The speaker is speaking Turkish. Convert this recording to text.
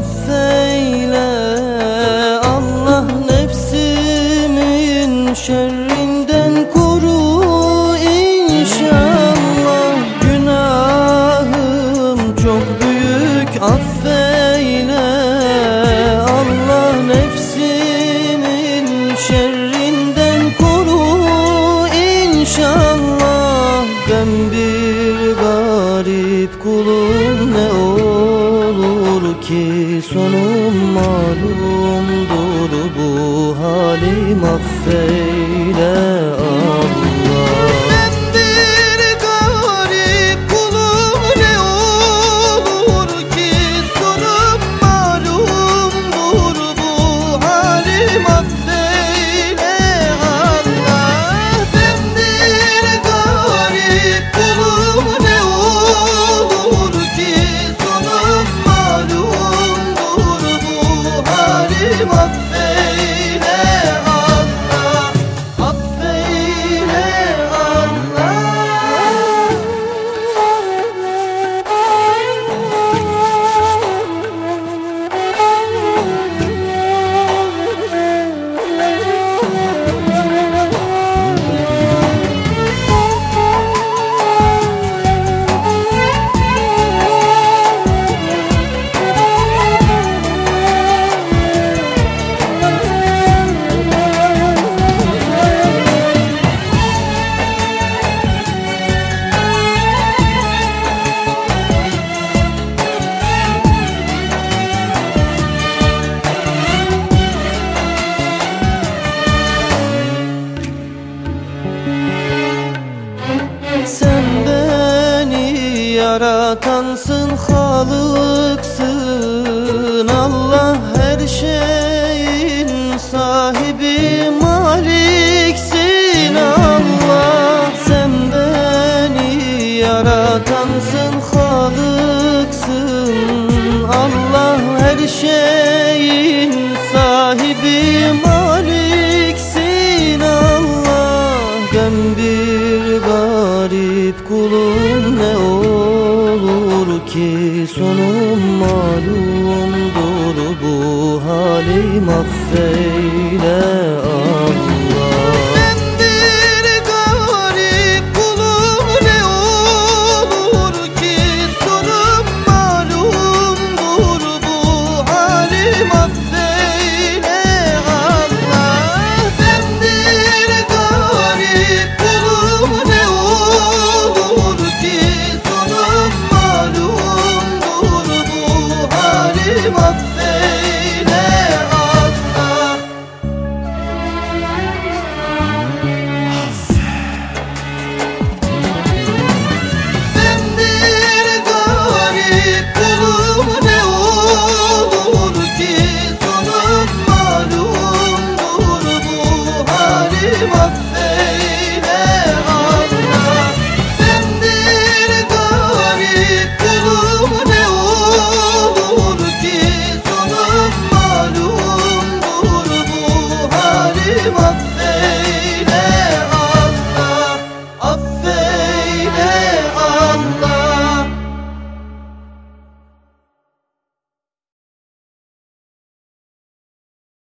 nothing garip kulum ne olur ki sonum malumdur bu halim affeyle affeyle Sen beni yaratansın halıksın. Allah her şeyin sahibi maliksin. Allah Sen beni yaratansın halıksın. Allah her şeyin sahibi maliksin. Allah Ben garip kulum ne olur ki? Sonum malumdur bu halim affeyle